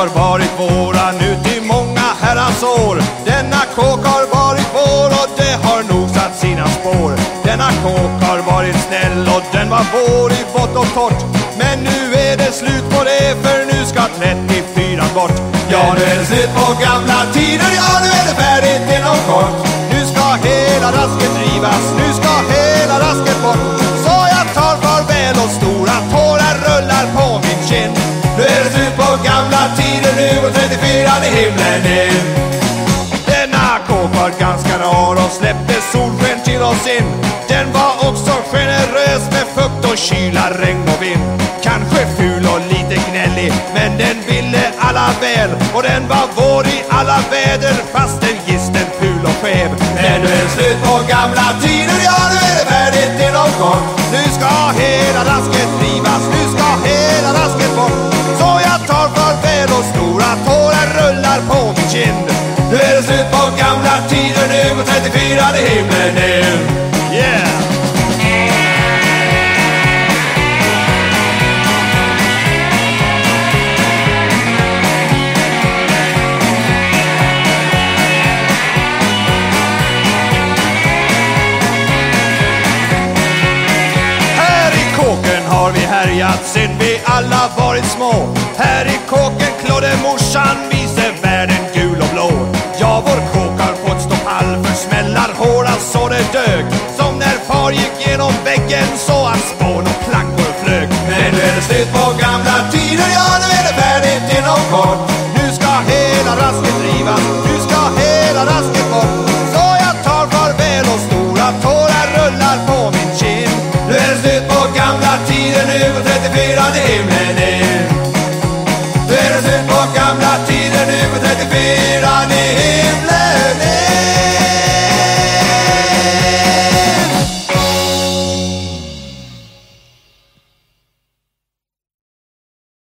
har varit våran ut i många herrans år. Denna kåk har varit vår och det har nog satt sina spår. Denna kåk har varit snäll och den var vår i vått och torrt. Men nu är det slut på det för nu ska 34 bort. Ja, nu är det slut på gamla tider, ja nu är det färdigt inom kort. Nu ska hela rasket rivas, nu ska himlen in. Denna kåk var ganska rar och släppte solsken till oss in. Den var också generös med fukt och kyla, regn och vind. Kanske ful och lite gnällig, men den ville alla väl. Och den var vår i alla väder, fast den gisten ful och skev. Men nu är det slut på gamla tider, ja nu är det färdigt inom kort. Himlen nu. Yeah! har vi härjat sen vi alla varit små. Här i kåken klådde morsan vägen så att spån och flaggor flög. Men nu är det slut på gamla tider, ja nu är det färdigt inom kort.